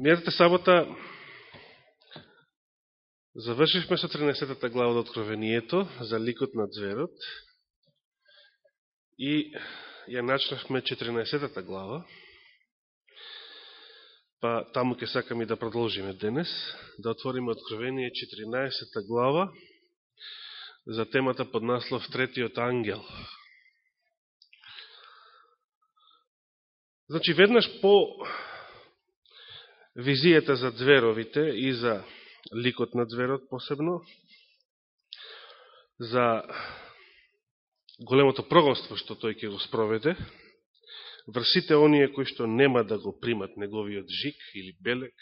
Мијатата сабота завршивме со 13 глава од Откровението за ликот на зверот и ја начнахме 14 глава, па таму ќе сакаме да продолжиме денес, да отвориме Откровение 14-та глава за темата под наслов Третиот ангел. Значи, веднаш по визијата за дверовите и за ликот на дверот посебно, за големото прогонство што тој ќе го спроведе, врсите оние кои што нема да го примат неговиот жик или белек,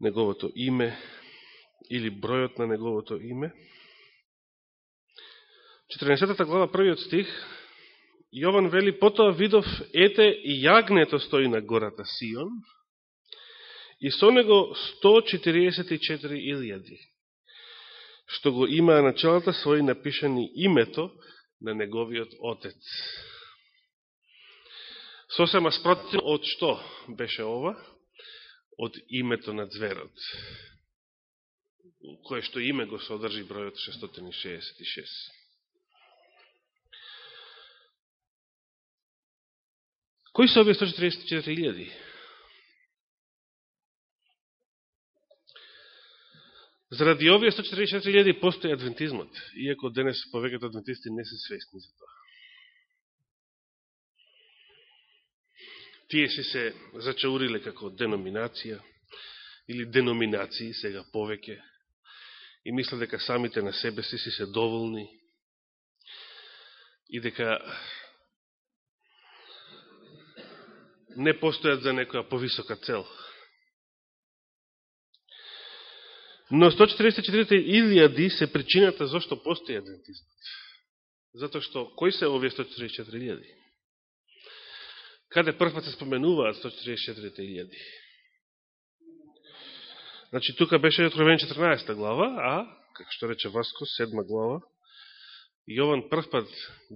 неговото име или бројот на неговото име. 14 глава, првиот стих, Јован вели, потоа видов, ете и јагнето стои на гората Сион, и со него 144 илјади, што го имаа на челата своји напишани името на неговиот отец. Сосема спротив од што беше ова? Од името на зверот, кое што име го содржи бројот 666. Кои се овие 144.000? Заради овие 144.000 постои адвентизмот, иако денес повеќето адвентисти не се свесни за тоа. Тие си се зачауриле како деноминација или деноминации сега повеќе и мислят дека самите на себе си си се доволни и дека не постојат за некоја повисока цел. Но 144 илјади се причината зашто постои адвентизмот. Затоа што, кои се овие 144 илјади? Каде првпат се споменуваат 144 илјади? Значи, тука беше Откровен 14 глава, а, како што рече Васко, 7 глава, Јован првпат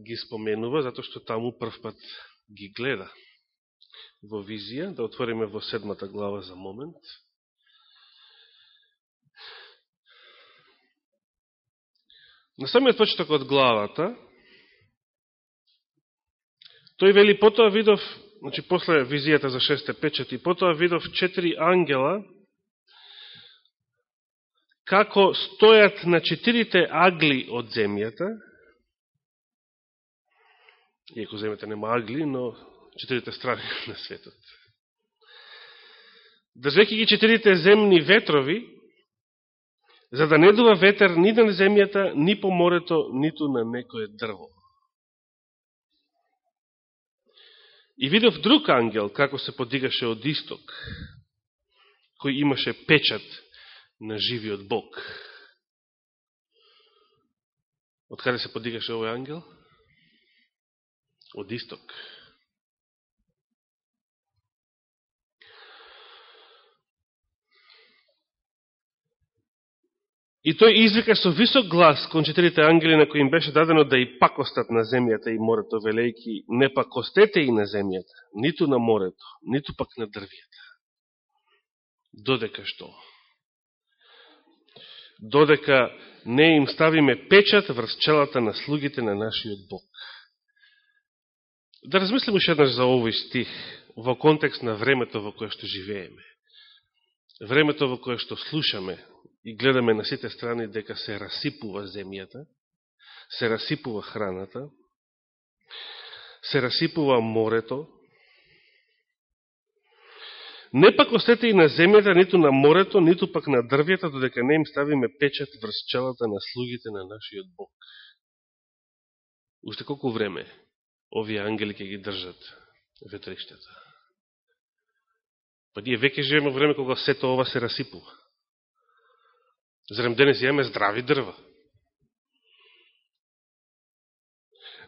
ги споменува, затоа што таму првпат ги гледа во визија, да отвориме во седмата глава за момент. На самиот почеток од главата, тој вели, потоа видов, значи после визијата за шесте печати, потоа видов четири ангела, како стојат на четирите агли од земјата, иако земјата нема агли, но четирите страни на светот. Држеки ги четирите земни ветрови, за да не дува ветер ни на земјата, ни по морето, ниту на некое дрво. И видов друг ангел, како се подигаше од исток, кој имаше печат на живиот Бог. Од каде се подигаше овој ангел? Од исток. И тој извика со висок глас кон четирите ангели на кои им беше дадено да и пакостат на земјата и морето, велејки, не пакостете и на земјата, ниту на морето, ниту пак на дрвијата. Додека што? Додека не им ставиме печат врз челата на слугите на нашиот Бог. Да размислим уште еднаш за овој стих во контекст на времето во кое што живееме. Времето во кое што слушаме и гледаме на сите страни дека се расипува земјата, се расипува храната, се расипува морето, не пак остете и на земјата, ниту на морето, ниту пак на дрвјата, додека не им ставиме печат врз челата на слугите на нашиот Бог. Уште колку време овие ангели ќе ги држат ветриштата? Па ние веќе живеме време кога сето ова се расипува. Зарем денес имаме здрави дрва?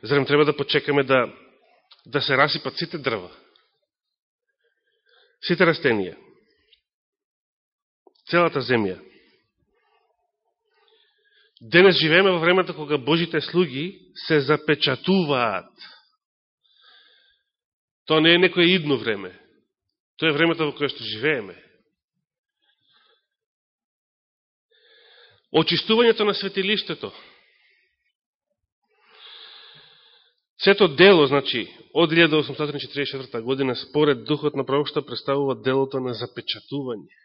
Зарем треба да почекаме да, да се расипат сите дрва? Сите растенија? Целата земја? Денес живееме во времето кога Божите слуги се запечатуваат. Тоа не е некој идно време. Тоа е времето во кое што живееме. Очистувањето на светилиштето. Сето дело, значи, од 1844 година, според Духот на правошта, представува делото на запечатување.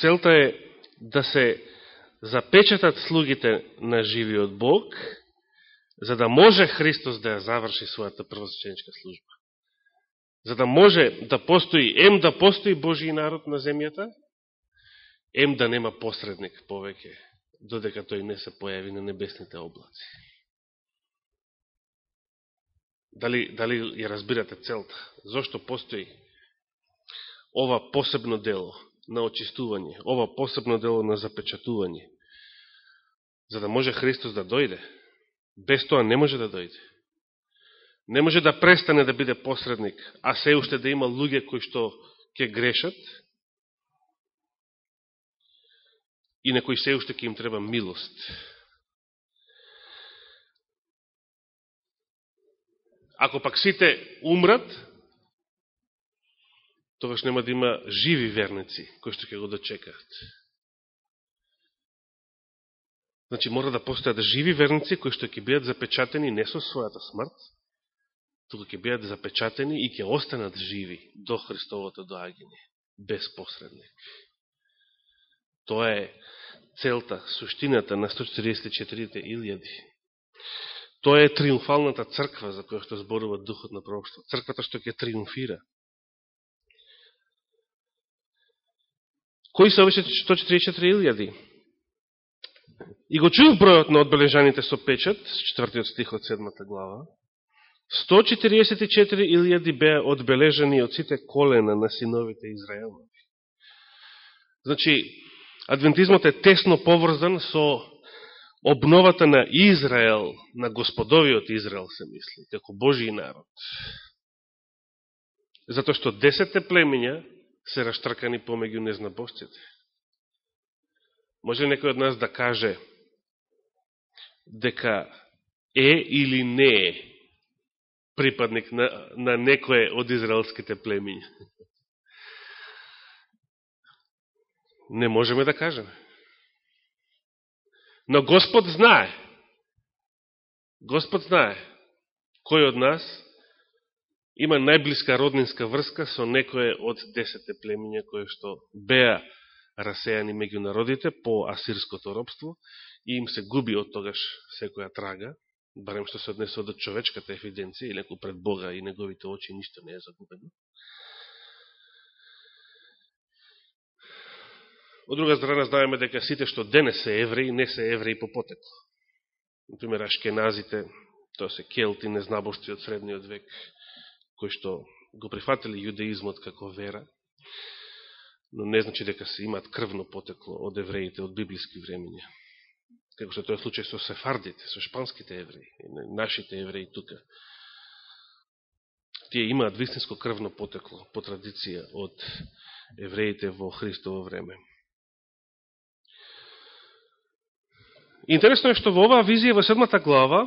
Целта е да се запечатат слугите на живиот Бог, за да може Христос да ја заврши својата првосвеченичка служба. За да може да постои, ем да постои Божи народ на земјата, ем да нема посредник повеќе, додека тој не се појави на небесните облаци. Дали, дали ја разбирате целта? Зошто постои ова посебно дело на очистување, ова посебно дело на запечатување? За да може Христос да дојде, Без тоа не може да дојде. Не може да престане да биде посредник, а се уште да има луѓе кои што ќе грешат и на кои се уште ќе им треба милост. Ако пак сите умрат, тогаш нема да има живи верници кои што ќе го дочекаат. Значи, мора да постојат живи верници кои што ќе бидат запечатени не со својата смрт, туку ќе бидат запечатени и ќе останат живи до Христовото доаѓање, без посредник. Тоа е целта, суштината на 144 илјади. Тоа е триумфалната црква за која што зборува Духот на пророкство. Црквата што ќе триумфира. Кои се овие 144 илјади? И го чув бројот на одбележаните со печат, четвртиот стих од седмата глава. 144 илјади беа одбележани од сите колена на синовите Израелови. Значи, адвентизмот е тесно поврзан со обновата на Израел, на господовиот Израел, се мисли, како Божи народ. Зато што десете племиња се раштркани помеѓу незнабожците. Може ли некој од нас да каже дека е или не е припадник на, на некое од израелските племиња? Не можеме да кажеме. Но Господ знае. Господ знае кој од нас има најблиска роднинска врска со некое од десете племиња кои што беа расејани меѓу народите по асирското робство и им се губи од тогаш секоја трага, барем што се однесува до човечката евиденција, или ако пред Бога и неговите очи ништо не е загубено. Од друга страна знаеме дека сите што денес се евреи, не се евреи по потекло. Например, ашкеназите, тоа се келти, незнабошци од средниот век, кои што го прифатили јудеизмот како вера, но не значи дека се имаат крвно потекло од евреите од библиски времења. Како што тоа случај со сефардите, со шпанските евреи, нашите евреи тука. Тие имаат вистинско крвно потекло по традиција од евреите во Христово време. Интересно е што во оваа визија во седмата глава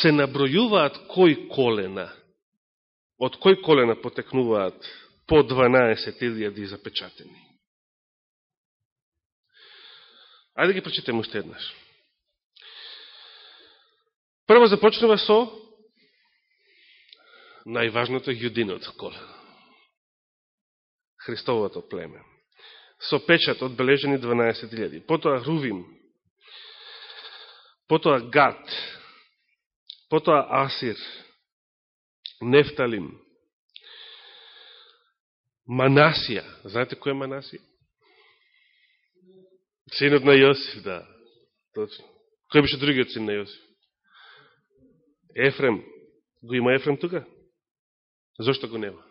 се набројуваат кој колена, од кој колена потекнуваат по 12.000 запечатени. Ајде да ги прочитаме уште еднаш. Прво започнува со најважното јудинот колено. Христовото племе. Со печат одбележени 12.000. Потоа Рувим. Потоа Гат. Потоа Асир. Нефталим. Манасија. Знаете кој е Манасија? Синот на Јосиф, да. Точно. Кој беше другиот син на Јосиф? Ефрем. Го има Ефрем тука? Зошто го нема?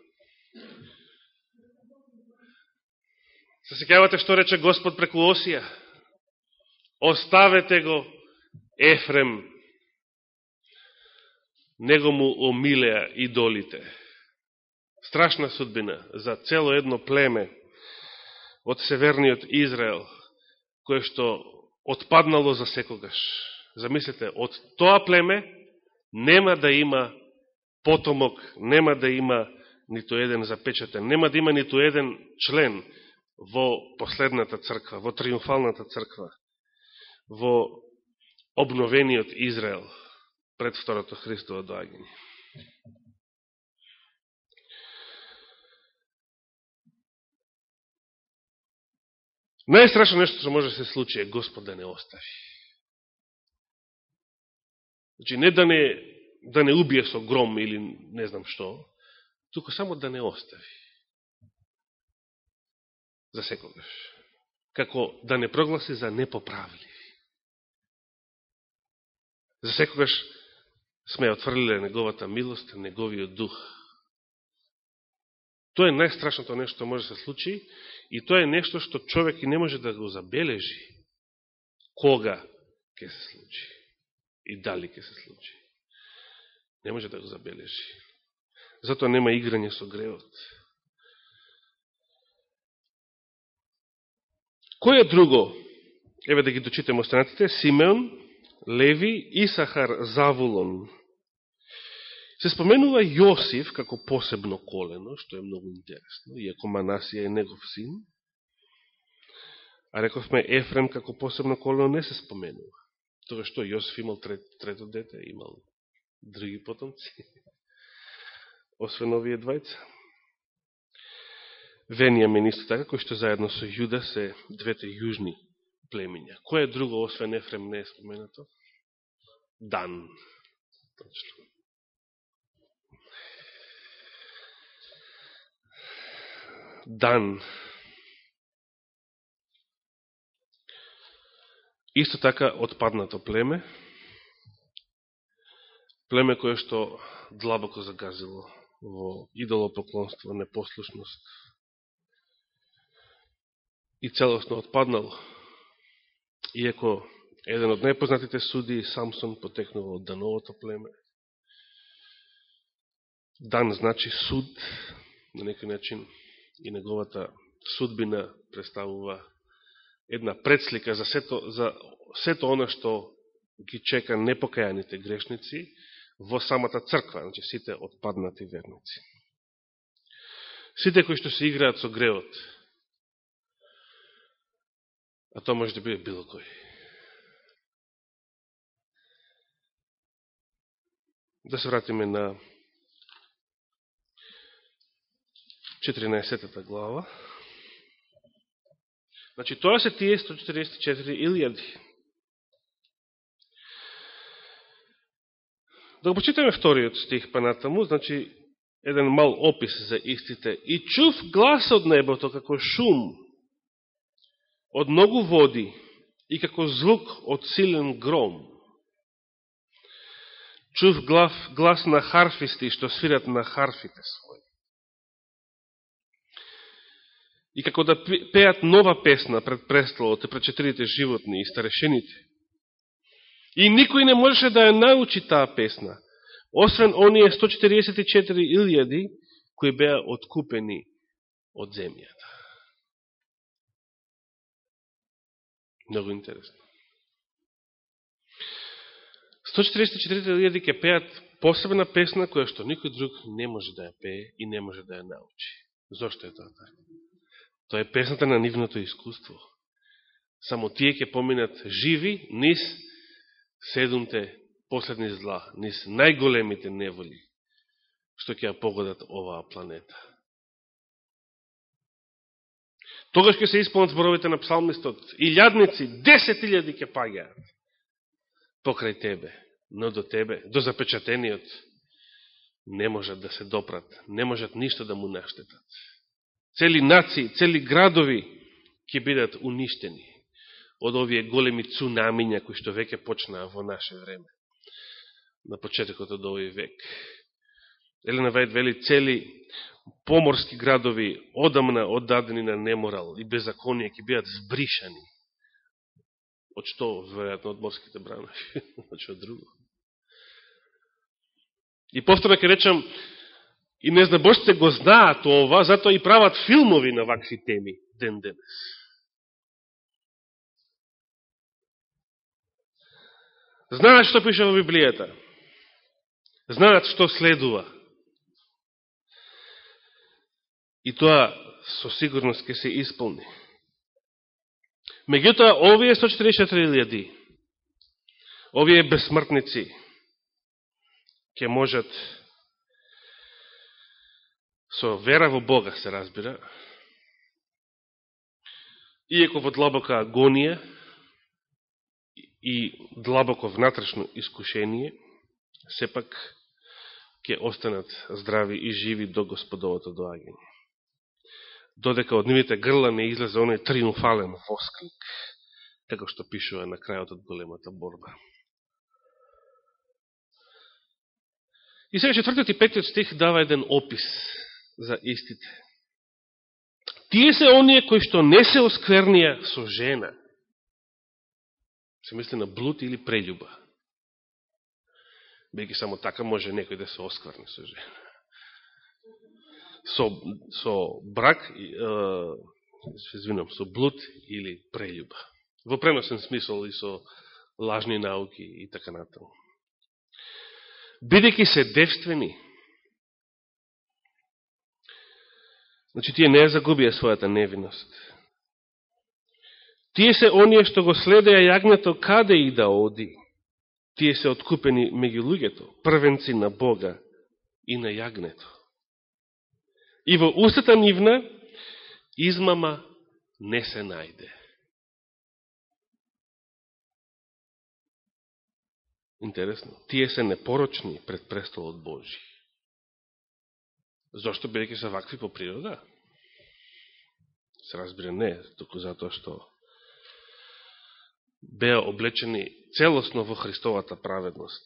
Се секавате што рече Господ преку Осија? Оставете го Ефрем. Него му омилеа идолите страшна судбина за цело едно племе од северниот Израел, кое што отпаднало за секогаш. Замислете, од тоа племе нема да има потомок, нема да има ниту еден запечатен, нема да има ниту еден член во последната црква, во триумфалната црква, во обновениот Израел пред второто Христово доаѓање. Најстрашно нешто што може да се случи е Господ да не остави. Значи, не да не, да не убие со гром или не знам што, туку само да не остави. За секогаш. Како да не прогласи за непоправливи. За секогаш сме отврлиле неговата милост, неговиот дух. Тоа е најстрашното нешто што може да се случи и тоа е нешто што човек и не може да го забележи кога ќе се случи и дали ќе се случи. Не може да го забележи. Затоа нема играње со гревот. Кој е друго? Еве да ги дочитаме останатите. Симеон, Леви, Исахар, Завулон. Се споменува Јосиф како посебно колено, што е многу интересно, иако Манасија е негов син. А рековме Ефрем како посебно колено не се споменува. Тоа што Јосиф имал трет, трето дете, имал други потомци, освен овие двајца. Венијамин исто така, кој што заедно со Јуда се двете јужни племиња. Кој е друго, освен Ефрем, не е споменато? Дан. Точно. Дан. Исто така отпаднато племе, племе кое што длабоко загазило во идолопоклонство, непослушност и целосно отпаднало. Иеко еден од најпознатите суди, Самсон, потекнува од Дановото племе. Дан значи суд, на некој начин, и неговата судбина представува една предслика за сето, за сето оно што ги чека непокајаните грешници во самата црква, значи сите отпаднати верници. Сите кои што се играат со греот, а тоа може да биде било кој. Да се вратиме на 14 глава. Значи, тоа се тие 144 илјади. Да го почитаме вториот стих панатаму, значи, еден мал опис за истите. И чув глас од небото како шум од многу води и како звук од силен гром. Чув глав, глас на харфисти што свират на харфите своји и како да пеат нова песна пред престолот и пред четирите животни и старешените. И никој не можеше да ја научи таа песна, освен оние 144 илјади кои беа откупени од земјата. Много интересно. 144 илјади ке пеат посебна песна која што никој друг не може да ја пее и не може да ја научи. Зошто е тоа така? Тоа е песната на нивното искуство. Само тие ќе поминат живи низ седумте последни зла, низ најголемите неволи, што ќе ја погодат оваа планета. Тогаш ќе се исполнат зборовите на псалмистот. Илјадници, десет илјади ќе паѓаат покрај тебе, но до тебе, до запечатениот, не можат да се допрат, не можат ништо да му наштетат цели нации, цели градови ќе бидат уништени од овие големи цунамиња кои што веќе почнаа во наше време, на почетокот од овој век. Елена Вајд вели цели поморски градови одамна оддадени на неморал и беззаконие ќе бидат збришани. Од што, веројатно, од морските бранови, значи од друго. И повторно ќе речам, И незнабожците го знаат ова, затоа и прават филмови на вакви теми ден денес. Знаат што пише во Библијата. Знаат што следува. И тоа со сигурност ќе се исполни. Меѓутоа, овие 144.000, овие безсмртници, ќе можат со вера во Бога, се разбира, иеко во длабока агонија и длабоко внатрешно искушение, сепак ќе останат здрави и живи до Господовото доаѓање. Додека од нивите грла не излезе оној триумфален восклик, како што пишува на крајот од големата борба. И сега четвртиот и петиот стих дава еден опис за истите. Тие се оние кои што не се осквернија со жена. Се мисли на блуд или прелюба. Беги само така може некој да се оскверни со жена. Со, со брак, э, извинам, со блуд или прелюба. Во преносен смисол и со лажни науки и така натаму. Бидејќи се девствени, Значи, тие не ја загубија својата невиност. Тие се оние што го следеја јагнето каде и да оди. Тие се откупени меѓу луѓето, првенци на Бога и на јагнето. И во устата нивна измама не се најде. Интересно. Тие се непорочни пред престолот Божи. Зошто бидеќи се вакви по природа? Се разбира не, току затоа што беа облечени целосно во Христовата праведност.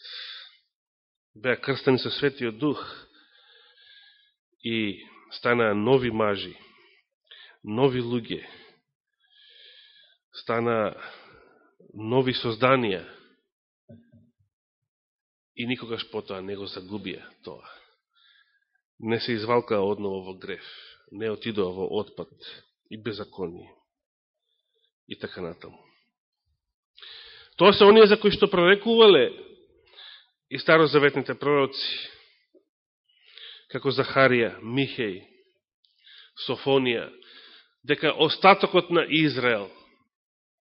Беа крстени со Светиот Дух и станаа нови мажи, нови луѓе, станаа нови созданија и никогаш потоа не го загубија тоа не се извалкаа одново во греф, не отидоа во отпад и беззаконие. И така натаму. Тоа се оние за кои што прорекувале и старозаветните пророци, како Захарија, Михеј, Софонија, дека остатокот на Израел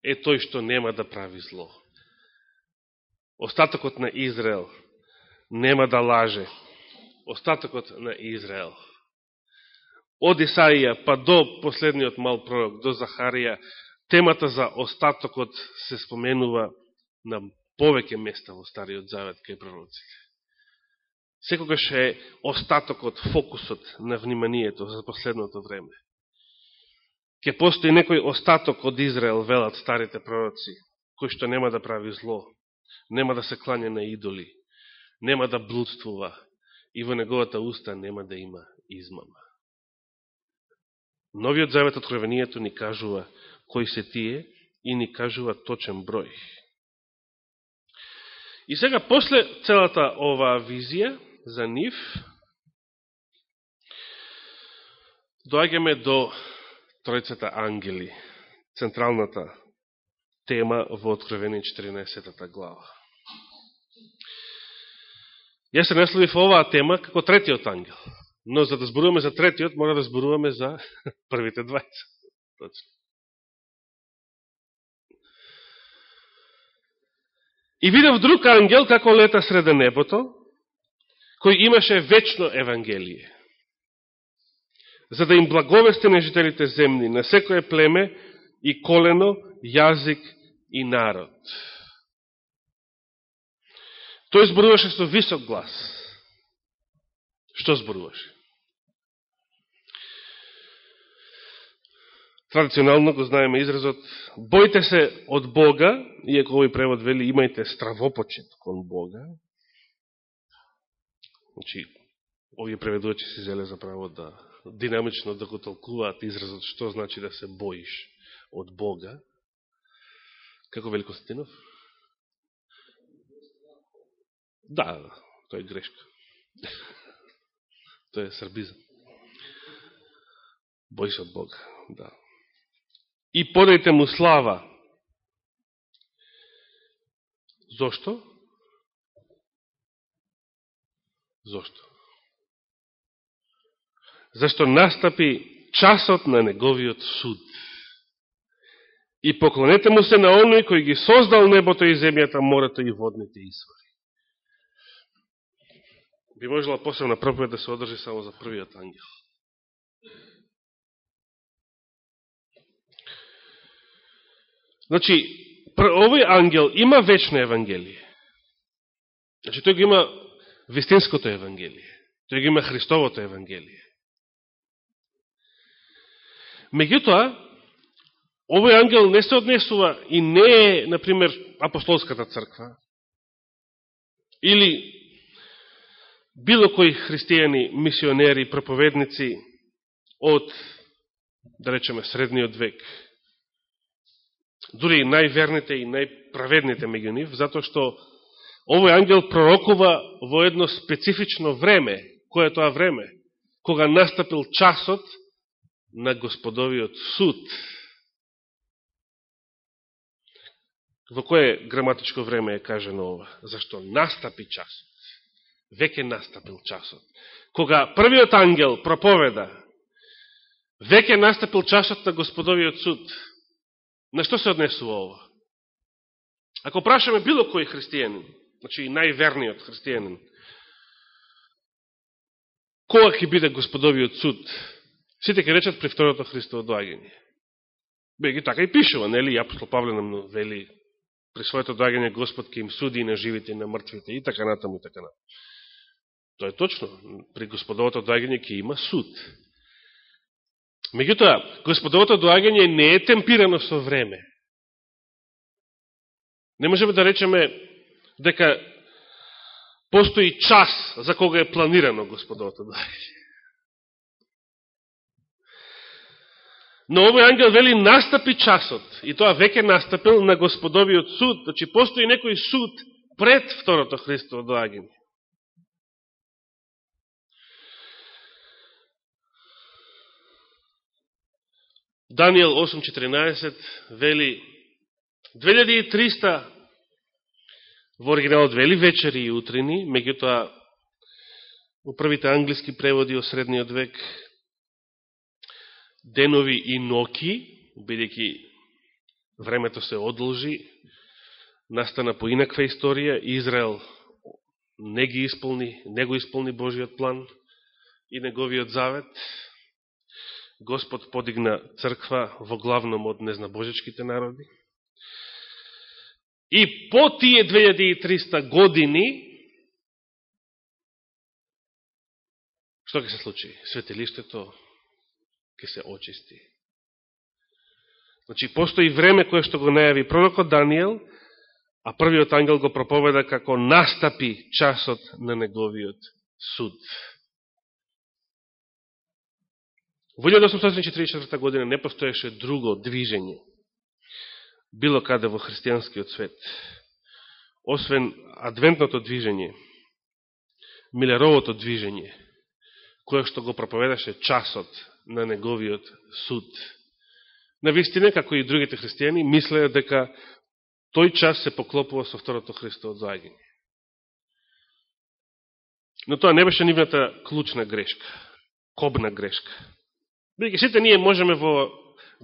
е тој што нема да прави зло. Остатокот на Израел нема да лаже, остатокот на Израел. Од Исаија па до последниот мал пророк, до Захарија, темата за остатокот се споменува на повеќе места во Стариот Завет кај пророците. Секогаш е остатокот, фокусот на вниманието за последното време. Ке постои некој остаток од Израел, велат старите пророци, кој што нема да прави зло, нема да се кланя на идоли, нема да блудствува, и во неговата уста нема да има измама. Новиот завет откровението ни кажува кои се тие и ни кажува точен број. И сега, после целата оваа визија за нив, доаѓаме до тројцата ангели, централната тема во Откровение 14 глава. Јас се насловив оваа тема како третиот ангел. Но за да зборуваме за третиот, мора да зборуваме за првите двајца. Точно. И видев друг ангел како лета среде небото, кој имаше вечно Евангелие, за да им благовести на жителите земни, на секое племе и колено, јазик и народ. Тој зборуваше со висок глас. Што зборуваше? Традиционално го знаеме изразот Бојте се од Бога, иако овој превод вели имајте стравопочет кон Бога. Значи, овие преведувачи се зеле за право да динамично да го толкуваат изразот што значи да се боиш од Бога. Како вели Константинов? Да, тоа е грешка. Тоа е србизм. Бој се од Бога, да. И подајте му слава. Зошто? Зошто? Зашто настапи часот на неговиот суд. И поклонете му се на оној кој ги создал небото и земјата, морето и водните извори. Би можела посебна проповед да се одржи само за првиот ангел. Значи, овој ангел има вечно евангелие. Значи, тој го има вистинското евангелие. Тој го има Христовото евангелие. Меѓутоа, овој ангел не се однесува и не е, например, апостолската црква, или било кои христијани, мисионери, проповедници од, да речеме, средниот век, дури и најверните и најправедните меѓу нив, затоа што овој ангел пророкува во едно специфично време. Кој е тоа време? Кога настапил часот на господовиот суд. Во кое граматичко време е кажено ова? Зашто настапи часот. Веќе настапил часот. Кога првиот ангел проповеда, веќе настапил часот на господовиот суд. На што се однесува ова? Ако прашаме било кој христијанин, значи и најверниот христијанин, кога ќе биде господовиот суд, сите ќе речат при второто Христово доаѓање. Беги така и пишува, нели, апостол Павле нам вели при своето доаѓање Господ ќе им суди и на живите и на мртвите и така натаму и така натаму. Тоа е точно. При Господовото доаѓање ќе има суд. Меѓутоа, господовото доагање не е темпирано со време. Не можеме да речеме дека постои час за кога е планирано господовото доагање. Но овој ангел вели настапи часот, и тоа веќе настапил на господовиот суд, значи постои некој суд пред второто Христово доагање. Данијел 8.14 вели 2300 во оригиналот вели вечери и утрини, меѓутоа во првите англиски преводи од средниот век денови и ноки, бидејќи времето се одолжи, настана поинаква историја, Израел не ги исполни, не го исполни Божиот план и неговиот завет, Господ подигна црква во главном од незнабожечките народи. И по тие 2300 години, што ќе се случи? Светелиштето ќе се очисти. Значи, постои време кое што го најави пророкот Данијел, а првиот ангел го проповеда како настапи часот на неговиот суд. Во 1844 година не постоеше друго движење, било каде во христијанскиот свет, освен адвентното движење, Милеровото движење, кое што го проповедаше часот на неговиот суд. На вистина, како и другите христијани, мислеа дека тој час се поклопува со второто Христово доаѓање. Но тоа не беше нивната клучна грешка, кобна грешка. Бидеќи сите ние можеме во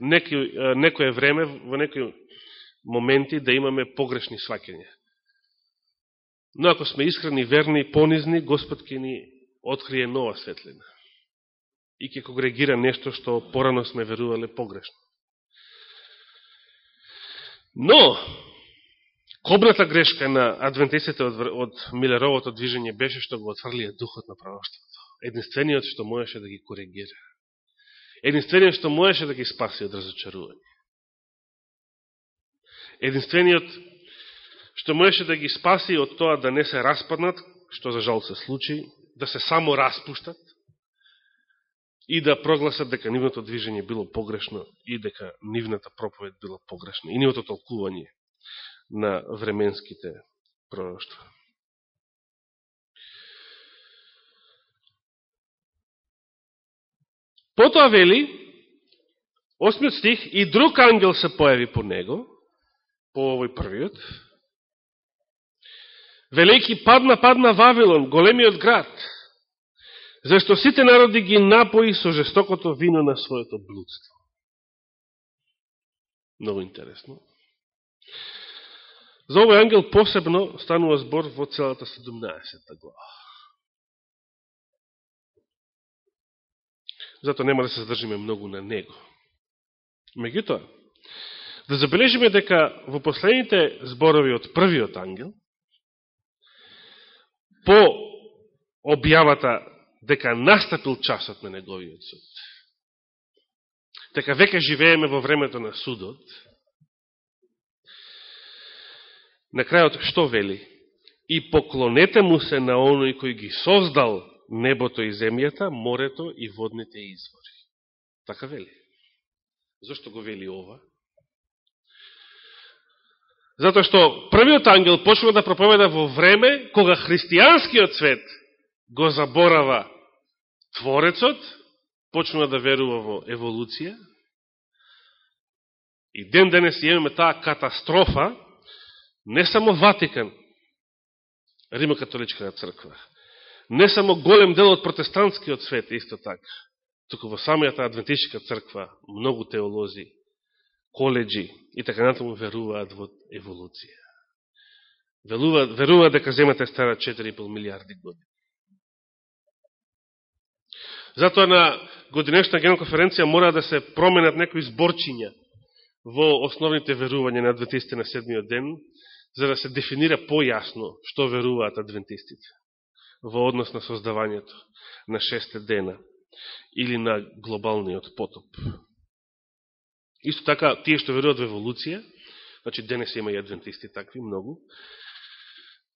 некој, некоје време, во некои моменти да имаме погрешни сваќања. Но ако сме искрени, верни, и понизни, Господ ќе ни открие нова светлина. И ќе когрегира нешто што порано сме верувале погрешно. Но, кобната грешка на адвентистите од, од Милеровото движење беше што го отфрлија духот на пророќството. Единствениот што можеше да ги коригира единствениот што можеше да ги спаси од разочарување. Единствениот што можеше да ги спаси од тоа да не се распаднат, што за жал се случи, да се само распуштат и да прогласат дека нивното движење било погрешно и дека нивната проповед било погрешна и нивото толкување на временските пророќства. Потоа вели, осмиот стих, и друг ангел се појави по него, по овој првиот, велејки падна, падна Вавилон, големиот град, Зашто сите народи ги напои со жестокото вино на своето блудство. Много интересно. За овој ангел посебно станува збор во целата 17 глава. Зато нема да се задржиме многу на него. Меѓутоа, да забележиме дека во последните зборови од првиот ангел, по објавата дека настапил часот на неговиот суд, дека веќе живееме во времето на судот, на крајот што вели? И поклонете му се на оној кој ги создал небото и земјата, морето и водните извори. Така вели. Зошто го вели ова? Затоа што првиот ангел почнува да проповеда во време кога христијанскиот свет го заборава Творецот, почнува да верува во еволуција, и ден денес имаме таа катастрофа, не само Ватикан, Римокатоличката црква, не само голем дел од протестантскиот свет, исто така, туку во самијата адвентичка црква, многу теолози, коледжи и така натаму веруваат во еволуција. Веруваат, веруваат дека земјата е стара 4,5 милиарди години. Затоа на годинешна геноконференција мора да се променат некои зборчиња во основните верувања на адвентистите на седмиот ден, за да се дефинира појасно што веруваат адвентистите во однос на создавањето на шесте дена или на глобалниот потоп. Исто така, тие што веруваат во еволуција, значи денес има и адвентисти такви, многу,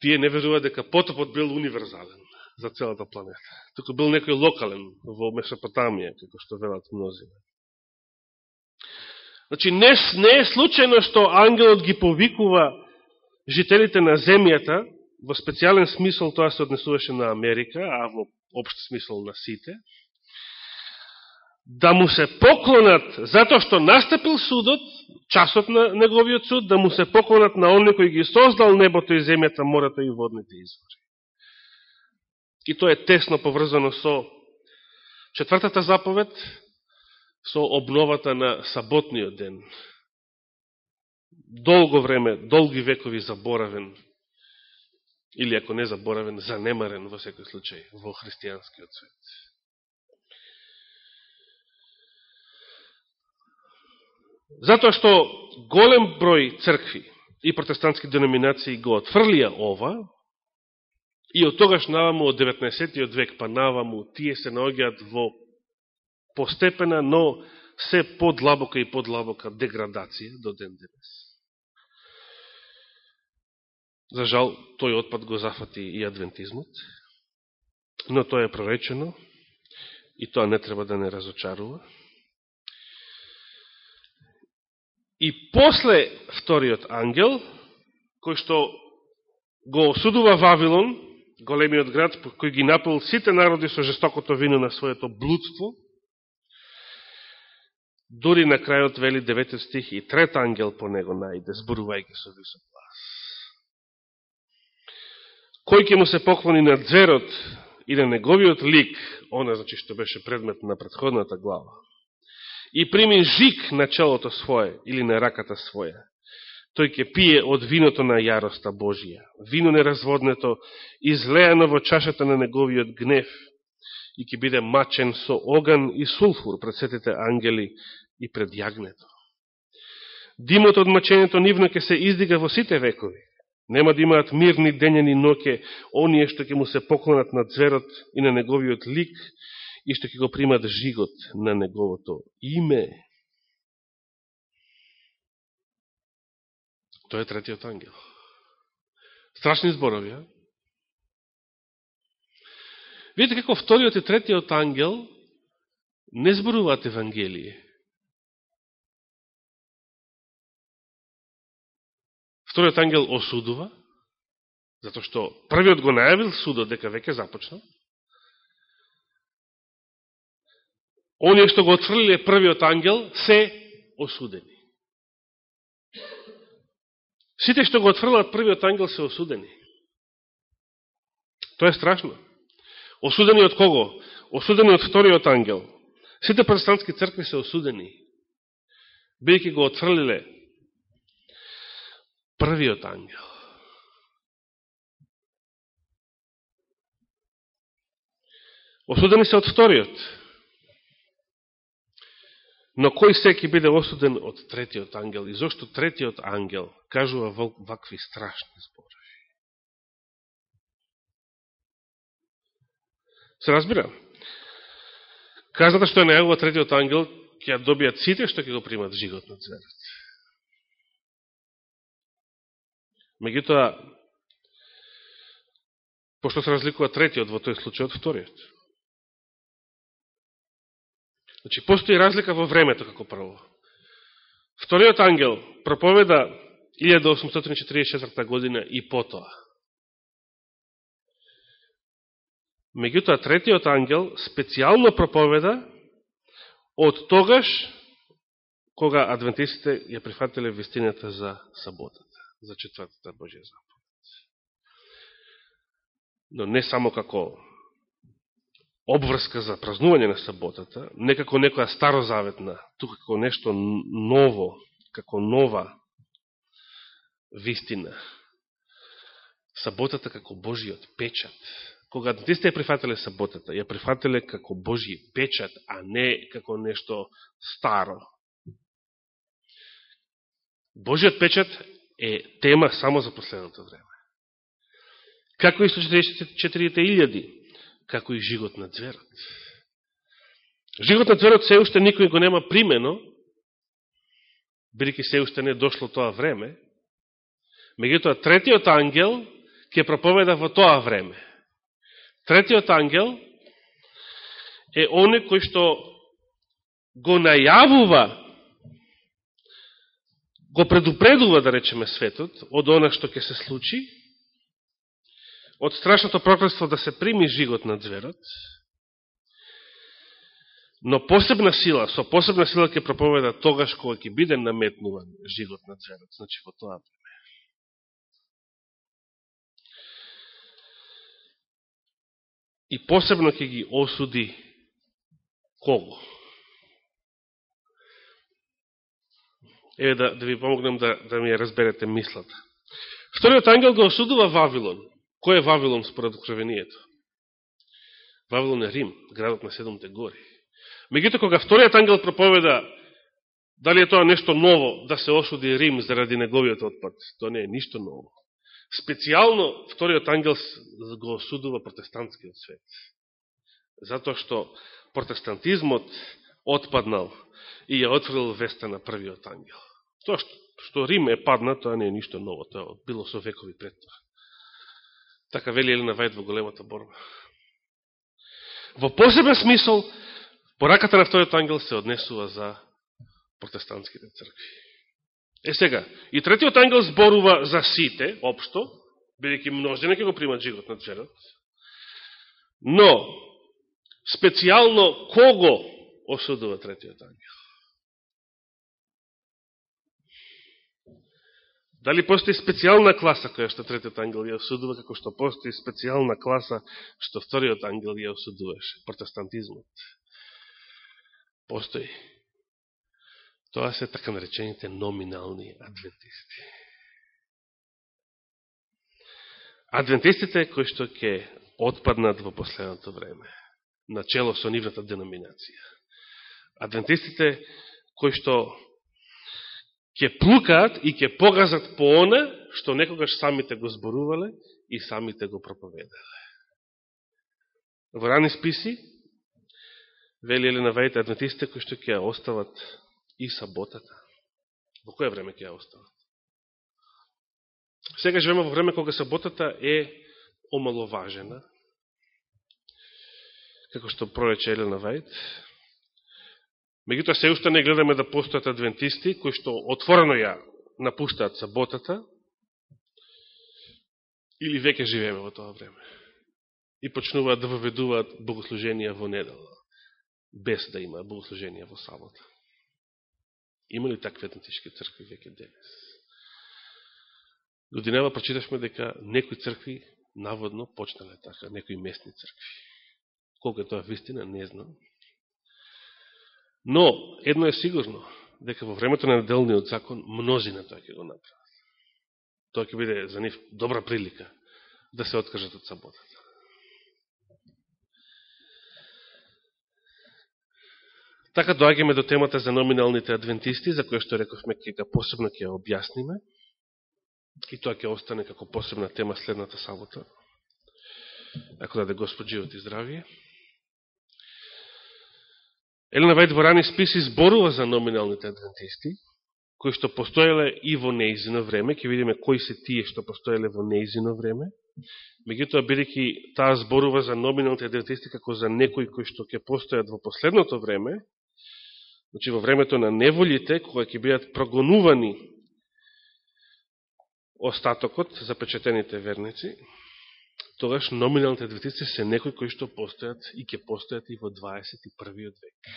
тие не веруваат дека потопот бил универзален за целата планета. Туку бил некој локален во Месопотамија, како што велат мнозина. Значи, не, не е случајно што ангелот ги повикува жителите на земјата, во специјален смисол тоа се однесуваше на Америка, а во обшт смисол на сите, да му се поклонат, затоа што настапил судот, часот на неговиот суд, да му се поклонат на оние кој ги создал небото и земјата, мората и водните извори. И тоа е тесно поврзано со четвртата заповед, со обновата на саботниот ден. Долго време, долги векови заборавен, или ако не заборавен, занемарен во секој случај во христијанскиот свет. Затоа што голем број цркви и протестантски деноминации го отфрлија ова, и од тогаш наваму, од 19. век па наваму, тие се наоѓаат во постепена, но се подлабока и подлабока деградација до ден денес. За жал, тој отпад го зафати и адвентизмот, но тоа е проречено и тоа не треба да не разочарува. И после вториот ангел, кој што го осудува Вавилон, големиот град, кој ги напил сите народи со жестокото вино на своето блудство, дури на крајот вели 9 стих и трет ангел по него најде, зборувајќи со висок глас. Кој ќе му се поклони на дзерот и на неговиот лик, она значи што беше предмет на предходната глава, и прими жик на челото свое или на раката своја. Тој ќе пие од виното на јароста Божија, вино неразводнето, излеано во чашата на неговиот гнев и ќе биде мачен со оган и сулфур пред сетите ангели и пред јагнето. Димот од мачењето нивно ќе се издига во сите векови. Нема да имаат мирни денјени ноке, оние што ќе му се поклонат на зверот и на неговиот лик, и што ќе го примат жигот на неговото име. Тој е третиот ангел. Страшни зборови, а? Видите како вториот и третиот ангел не зборуваат Евангелие. Вториот ангел осудува, затоа што првиот го најавил судот дека веќе започнал, оние што го отфрлиле првиот ангел, се осудени. Сите што го отфрлат првиот ангел се осудени. Тоа е страшно. Осудени од кого? осудени од вториот ангел. Сите протестантски цркви се осудени, бидејќи го отфрлиле првиот ангел. Осудени се од вториот. Но кој секи биде осуден од третиот ангел? И зашто третиот ангел кажува вакви страшни зборови? Се разбира? Казната што е најавува третиот ангел, ќе ја добијат сите што ќе го примат жигот на зверот. Меѓутоа, пошто се разликува третиот во тој случај од вториот. Значи, постои разлика во времето како прво. Вториот ангел проповеда 1844 година и потоа. Меѓутоа, третиот ангел специјално проповеда од тогаш кога адвентистите ја прифатиле вистината за саботата, за четвртата Божја заповед. Но не само како обврска за празнување на саботата, не како некоја старозаветна, тука како нешто ново, како нова вистина. Саботата како Божиот печат. Кога адвентистите ја прифателе саботата, ја прифателе како Божи печат, а не како нешто старо. Божиот печат е тема само за последното време. Како и 144.000 како и жигот на зверот. Жигот на зверот се уште никој го нема примено, бидеќи се уште не дошло тоа време, меѓутоа третиот ангел ќе проповеда во тоа време. Третиот ангел е оне кој што го најавува, го предупредува, да речеме, светот, од она што ќе се случи, од страшното проклетство да се прими жигот на зверот, но посебна сила, со посебна сила ќе проповеда тогаш кога ќе биде наметнуван жигот на зверот, значи во тоа време. И посебно ќе ги осуди кого? Еве да, да ви помогнем да, да ми ја разберете мислата. Вториот ангел го осудува Вавилон. Кој е Вавилон според откровението? Вавилон е Рим, градот на Седомте гори. Мегуто, кога вториот ангел проповеда дали е тоа нешто ново да се осуди Рим заради неговиот отпад, тоа не е ништо ново. Специјално вториот ангел го осудува протестантскиот свет. Затоа што протестантизмот отпаднал и ја отворил веста на првиот ангел. Тоа што, што Рим е падна, тоа не е ништо ново, тоа било со векови пред тоа. Така вели Елена Вајд во големата борба. Во посебен смисол, пораката на вториот ангел се однесува за протестантските цркви. Е сега, и третиот ангел зборува за сите, општо, бидеќи множина ќе го примат живот на джерот, но специјално кого осудува третиот ангел? Дали постои специјална класа која што третиот ангел ја осудува, како што постои специјална класа што вториот ангел ја осудуваше, протестантизмот? Постои. Тоа се така наречените номинални адвентисти. Адвентистите кои што ќе отпаднат во последното време, начело со нивната деноминација. Адвентистите кои што ќе плукаат и ќе погазат по она што некогаш самите го зборувале и самите го проповедале. Во рани списи, вели Елена Вајте, адвентистите кои што ќе остават и саботата. Во кое време ќе ја остават? Сега живеме во време кога саботата е омаловажена, како што прорече Елена Вајт, Меѓутоа, се уште не гледаме да постојат адвентисти, кои што отворено ја напуштаат саботата, или веќе живееме во тоа време. И почнуваат да воведуваат богослуженија во недела, без да има богослуженија во сабота. Има ли такви адвентишки цркви веќе денес? Годинева прочитавме дека некои цркви наводно почнале така, некои местни цркви, Колко е тоа вистина, не знам. Но, едно е сигурно, дека во времето на неделниот закон, мнозина тоа ќе го направат. Тоа ќе биде за нив добра прилика да се откажат од саботата. Така доаѓаме до темата за номиналните адвентисти, за која што рековме ќе посебно ќе ја објасниме. И тоа ќе остане како посебна тема следната сабота. Ако даде Господ живот и здравие. Елена Вајд во рани списи зборува за номиналните адвентисти, кои што постоеле и во неизино време, ќе видиме кои се тие што постоеле во неизино време. Меѓутоа, бидеќи таа зборува за номиналните адвентисти како за некои кои што ќе постојат во последното време, значи во времето на неволите, кога ќе бидат прогонувани остатокот, запечатените верници, тогаш номиналните адвентисти се некои кои што постојат и ќе постојат и во 21. век.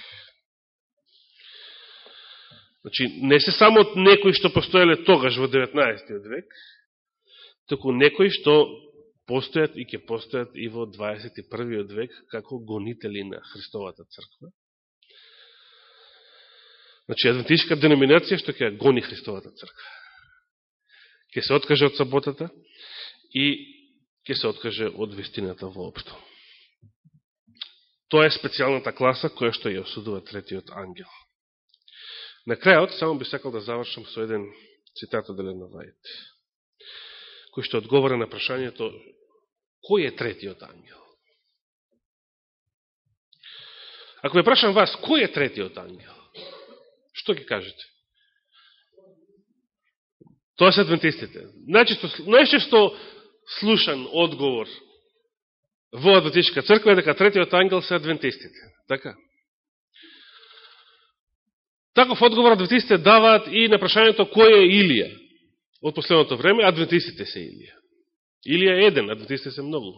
Значи, не се само од некои што постоеле тогаш во 19. век, току некои што постојат и ќе постојат и во 21. век како гонители на Христовата црква. Значи, адвентишка деноминација што ќе гони Христовата црква. Ке се откаже од саботата и ќе се откаже од вистината воопшто. Тоа е специјалната класа која што ја осудува третиот ангел. На крајот, само би сакал да завршам со еден цитат од Елена Вајт, кој што одговора на прашањето кој е третиот ангел? Ако ме прашам вас, кој е третиот ангел? Што ги кажете? Тоа се адвентистите. Најчесто, значи најчесто слушан одговор во адвентистичка црква е дека третиот ангел се адвентистите. Така? Таков одговор адвентистите даваат и на прашањето кој е Илија. Од последното време адвентистите се Илија. Илија е еден, адвентистите се многу.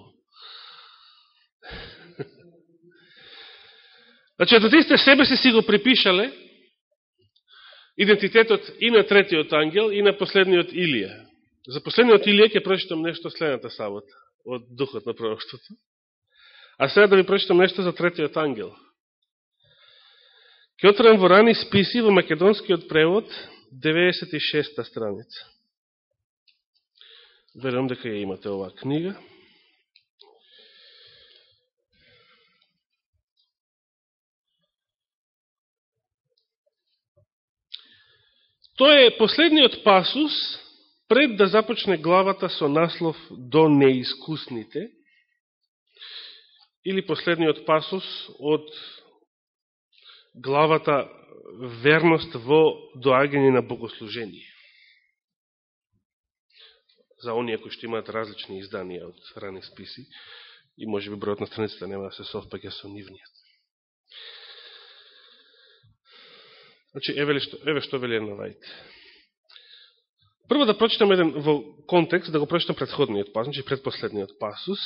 Значи, адвентистите себе се си го припишале идентитетот и на третиот ангел и на последниот Илија. За последниот Илија ќе прочитам нешто следната сабота од духот на пророќството. А сега да ви прочитам нешто за третиот ангел. Ке отворам во рани списи во македонскиот превод, 96-та страница. Верувам дека ја имате оваа книга. Тоа е последниот пасус пред да започне главата со наслов до неискусните или последниот пасус од главата верност во доагање на богослужение. За оние кои што имаат различни изданија од рани списи и може би бројот на страницата нема да се совпаќа со нивниот. Значи, еве, што, еве што вели на вајте. Прво да прочитам еден во контекст, да го прочитам предходниот пасус, значи предпоследниот пасус.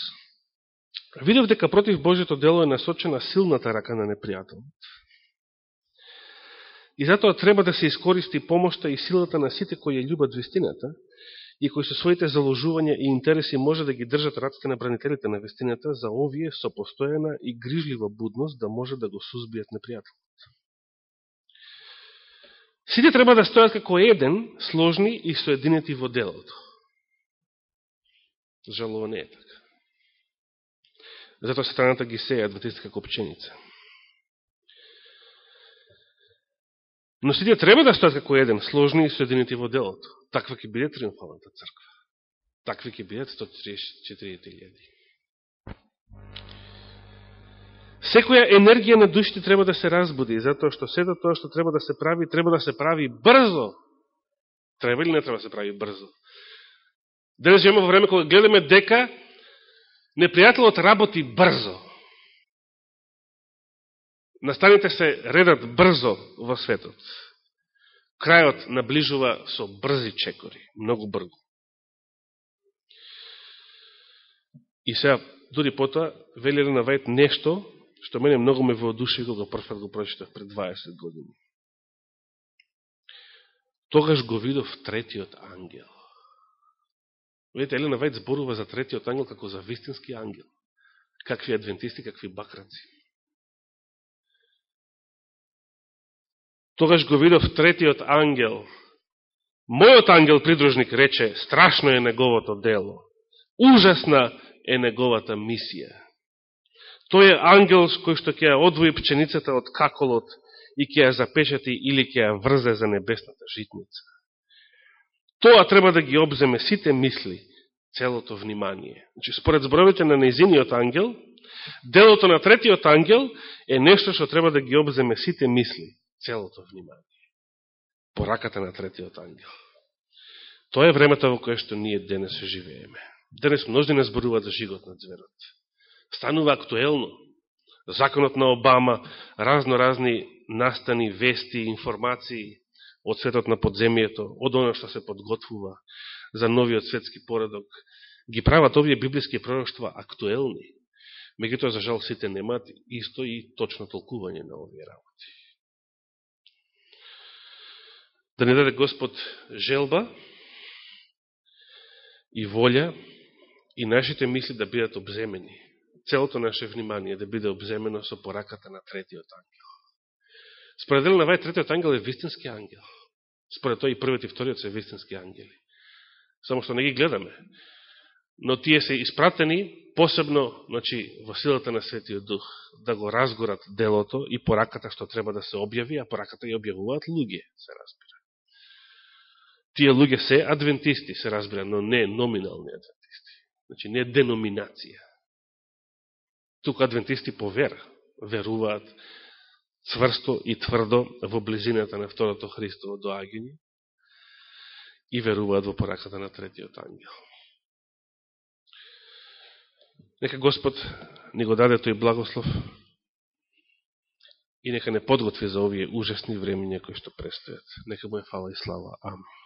Видев дека против Божието дело е насочена силната рака на непријателот И затоа треба да се искористи помошта и силата на сите кои ја љубат вистината и кои со своите заложувања и интереси може да ги држат раците на бранителите на вистината за овие со постојана и грижлива будност да може да го сузбијат непријателот. Сите треба да стојат како еден, сложни и соединети во делото. Жалово не е така. Затоа страната ги сеја како пченица. Но сите треба да стојат како еден, сложни и соединети во делото. Таква ќе биде триумфалната црква. Такви ќе бидат 134.000. Секоја енергија на душите треба да се разбуди, затоа што сето тоа што треба да се прави, треба да се прави брзо. Треба или не треба да се прави брзо? Денес имаме во време кога гледаме дека непријателот работи брзо. Настаните се редат брзо во светот. Крајот наближува со брзи чекори, многу брзо. И сега, дури потоа, вели на Вајт нешто, што мене многу ме воодуши кога првпат го прочитав пред 20 години. Тогаш го видов третиот ангел. Видите, Елена Вајд зборува за третиот ангел како за вистински ангел. какви адвентисти, какви бакраци. Тогаш го видов третиот ангел. Мојот ангел придружник рече, страшно е неговото дело. Ужасна е неговата мисија. Тој е ангел кој што ќе ја одвои пченицата од каколот и ќе ја запечати или ќе ја врзе за небесната житница. Тоа треба да ги обземе сите мисли, целото внимание. Значи, според зборовите на неизиниот ангел, делото на третиот ангел е нешто што треба да ги обземе сите мисли, целото внимание. Пораката на третиот ангел. Тоа е времето во кое што ние денес живееме. Денес множни зборува за жигот на зверот. Станува актуелно. Законот на Обама, разно-разни настани, вести, информации од светот на подземието, од оно што се подготвува за новиот светски поредок, ги прават овие библиски пророќства актуелни. Меѓутоа, за жал, сите немаат исто и точно толкување на овие работи. Да не даде Господ желба и волја и нашите мисли да бидат обземени. Целото наше внимание да биде обземено со пораката на третиот ангел. Според на Вај, третиот ангел е вистински ангел. Според тој и првиот и вториот се вистински ангели. Само што не ги гледаме. Но тие се испратени посебно значи, во силата на Светиот Дух да го разгорат делото и пораката што треба да се објави, а пораката ја објавуваат луѓе, се разбира. Тие луѓе се адвентисти, се разбира, но не номинални адвентисти. Значи, не деноминација. Тука адвентисти по вера веруваат цврсто и тврдо во близината на второто Христово доаѓање и веруваат во пораката на третиот ангел. Нека Господ ни го даде тој благослов и нека не подготви за овие ужасни времења кои што престојат. Нека му е фала и слава. Амин.